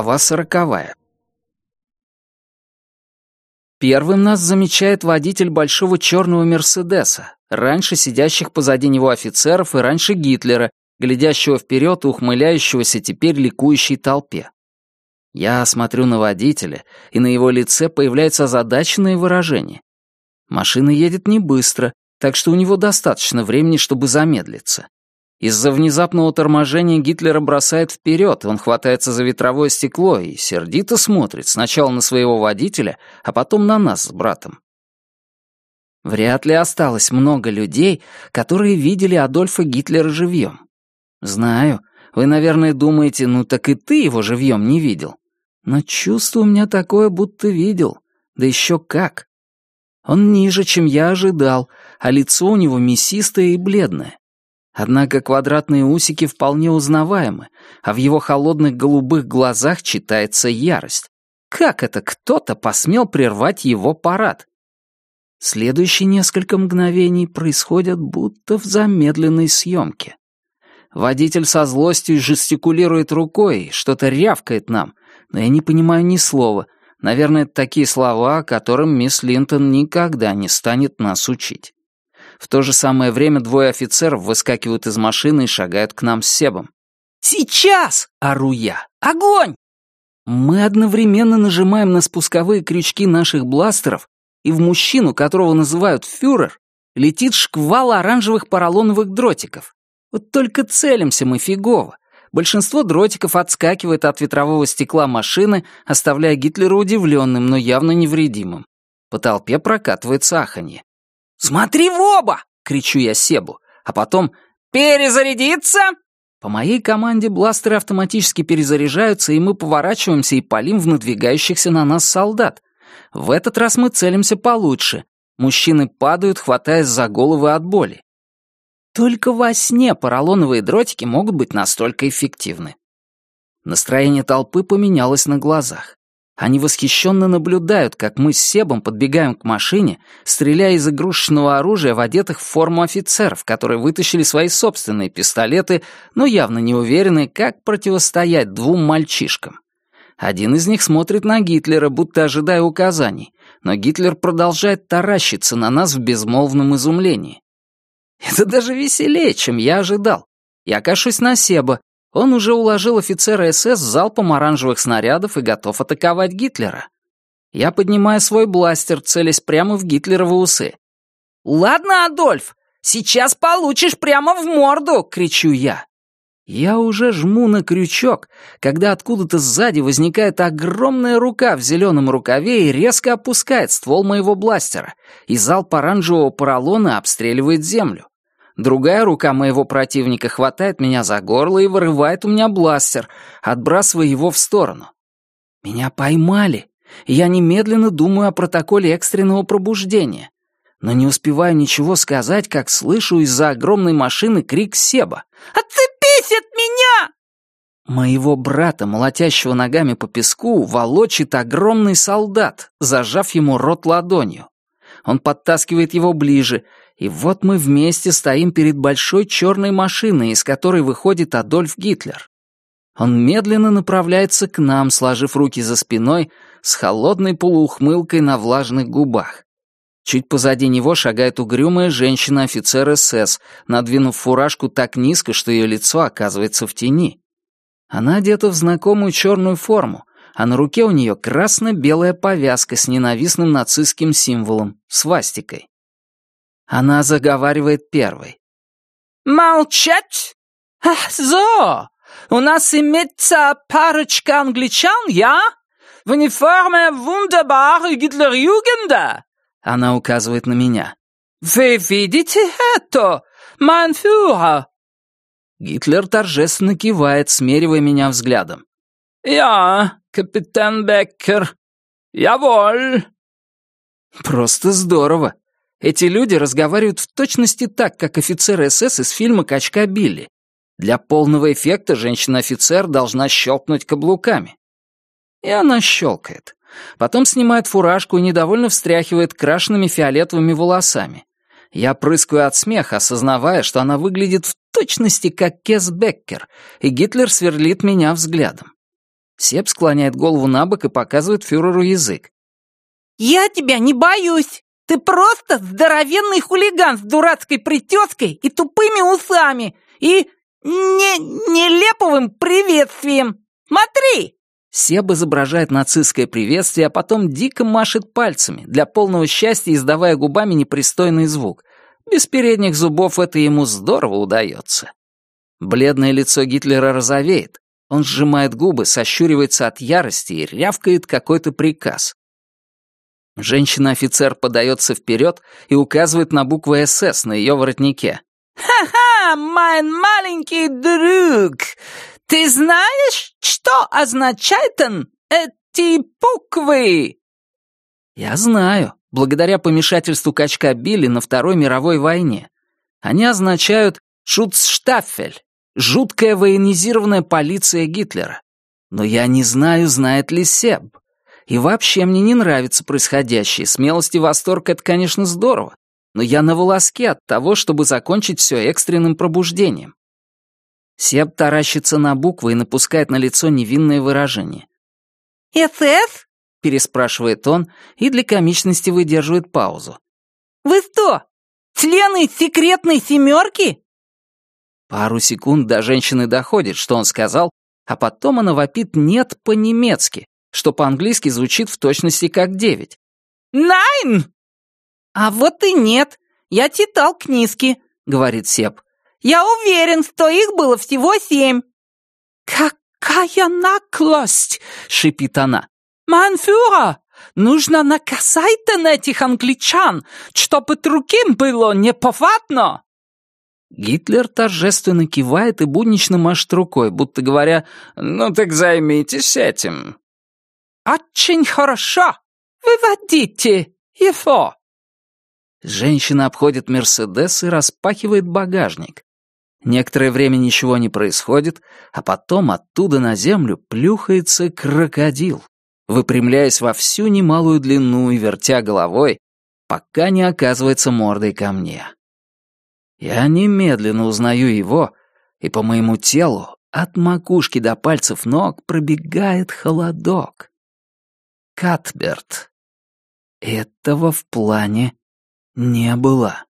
Глава сороковая. Первым нас замечает водитель большого черного Мерседеса, раньше сидящих позади него офицеров и раньше Гитлера, глядящего вперед и ухмыляющегося теперь ликующей толпе. Я смотрю на водителя, и на его лице появляется озадаченное выражение. Машина едет не быстро, так что у него достаточно времени, чтобы замедлиться. Из-за внезапного торможения Гитлера бросает вперед, он хватается за ветровое стекло и сердито смотрит сначала на своего водителя, а потом на нас с братом. Вряд ли осталось много людей, которые видели Адольфа Гитлера живьем. Знаю, вы, наверное, думаете, ну так и ты его живьем не видел. Но чувство у меня такое, будто видел. Да еще как. Он ниже, чем я ожидал, а лицо у него мясистое и бледное. Однако квадратные усики вполне узнаваемы, а в его холодных голубых глазах читается ярость. Как это кто-то посмел прервать его парад? Следующие несколько мгновений происходят будто в замедленной съемке. Водитель со злостью жестикулирует рукой, что-то рявкает нам, но я не понимаю ни слова. Наверное, это такие слова, которым мисс Линтон никогда не станет нас учить. В то же самое время двое офицеров выскакивают из машины и шагают к нам с Себом. «Сейчас!» — ору я. «Огонь!» Мы одновременно нажимаем на спусковые крючки наших бластеров, и в мужчину, которого называют фюрер, летит шквал оранжевых поролоновых дротиков. Вот только целимся мы фигово. Большинство дротиков отскакивает от ветрового стекла машины, оставляя Гитлера удивленным, но явно невредимым. По толпе прокатывается аханье. «Смотри в оба!» — кричу я Себу, а потом «Перезарядиться!» По моей команде бластеры автоматически перезаряжаются, и мы поворачиваемся и палим в надвигающихся на нас солдат. В этот раз мы целимся получше. Мужчины падают, хватаясь за головы от боли. Только во сне поролоновые дротики могут быть настолько эффективны. Настроение толпы поменялось на глазах. Они восхищенно наблюдают, как мы с Себом подбегаем к машине, стреляя из игрушечного оружия в одетых в форму офицеров, которые вытащили свои собственные пистолеты, но явно не уверены, как противостоять двум мальчишкам. Один из них смотрит на Гитлера, будто ожидая указаний, но Гитлер продолжает таращиться на нас в безмолвном изумлении. Это даже веселее, чем я ожидал. Я кашусь на Себа, он уже уложил офицера СС залпом оранжевых снарядов и готов атаковать Гитлера. Я поднимаю свой бластер, целясь прямо в Гитлеровы усы. «Ладно, Адольф, сейчас получишь прямо в морду!» — кричу я. Я уже жму на крючок, когда откуда-то сзади возникает огромная рука в зеленом рукаве и резко опускает ствол моего бластера, и залп оранжевого поролона обстреливает землю. Другая рука моего противника хватает меня за горло и вырывает у меня бластер, отбрасывая его в сторону. Меня поймали, я немедленно думаю о протоколе экстренного пробуждения. Но не успеваю ничего сказать, как слышу из-за огромной машины крик Себа. «Отцепись от меня!» Моего брата, молотящего ногами по песку, волочит огромный солдат, зажав ему рот ладонью. Он подтаскивает его ближе, и вот мы вместе стоим перед большой черной машиной, из которой выходит Адольф Гитлер. Он медленно направляется к нам, сложив руки за спиной, с холодной полуухмылкой на влажных губах. Чуть позади него шагает угрюмая женщина-офицер СС, надвинув фуражку так низко, что ее лицо оказывается в тени. Она одета в знакомую черную форму, а на руке у нее красно-белая повязка с ненавистным нацистским символом — свастикой. Она заговаривает первой. «Молчать? Ах, so! У нас имеется парочка англичан, я? В униформе wunderbare Гитлерюгенда!» Она указывает на меня. «Вы видите это? Führer!» Гитлер торжественно кивает, смеривая меня взглядом. «Я, капитан Беккер. Яволь!» Просто здорово. Эти люди разговаривают в точности так, как офицер СС из фильма «Качка Билли». Для полного эффекта женщина-офицер должна щелкнуть каблуками. И она щелкает. Потом снимает фуражку и недовольно встряхивает крашенными фиолетовыми волосами. Я прыскаю от смеха, осознавая, что она выглядит в точности как Кес Беккер, и Гитлер сверлит меня взглядом. Сеп склоняет голову на бок и показывает фюреру язык. «Я тебя не боюсь! Ты просто здоровенный хулиган с дурацкой прической и тупыми усами и не нелеповым приветствием! Смотри!» Себ изображает нацистское приветствие, а потом дико машет пальцами, для полного счастья издавая губами непристойный звук. Без передних зубов это ему здорово удается. Бледное лицо Гитлера розовеет. Он сжимает губы, сощуривается от ярости и рявкает какой-то приказ. Женщина-офицер подается вперед и указывает на буквы «СС» на ее воротнике. «Ха-ха, мой маленький друг! Ты знаешь, что означает он, эти буквы?» «Я знаю, благодаря помешательству качка Билли на Второй мировой войне. Они означают «шутцштаффель» — жуткая военизированная полиция Гитлера. Но я не знаю, знает ли Себ. И вообще мне не нравится происходящее. Смелость и восторг — это, конечно, здорово. Но я на волоске от того, чтобы закончить все экстренным пробуждением. Себ таращится на буквы и напускает на лицо невинное выражение. «СС?» — переспрашивает он и для комичности выдерживает паузу. «Вы что, члены секретной семерки?» Пару секунд до женщины доходит, что он сказал, а потом она вопит «нет» по-немецки, что по-английски звучит в точности как девять. «Найн!» «А вот и нет. Я читал книжки», — говорит Сеп. «Я уверен, что их было всего семь». «Какая наклость!» — шипит она. «Ман фюрер, нужно наказать этих англичан, чтобы другим было неповадно!» Гитлер торжественно кивает и буднично машет рукой, будто говоря «Ну так займитесь этим». «Очень хорошо! Выводите его!» Женщина обходит Мерседес и распахивает багажник. Некоторое время ничего не происходит, а потом оттуда на землю плюхается крокодил, выпрямляясь во всю немалую длину и вертя головой, пока не оказывается мордой ко мне. Я немедленно узнаю его, и по моему телу от макушки до пальцев ног пробегает холодок. Катберт. Этого в плане не было.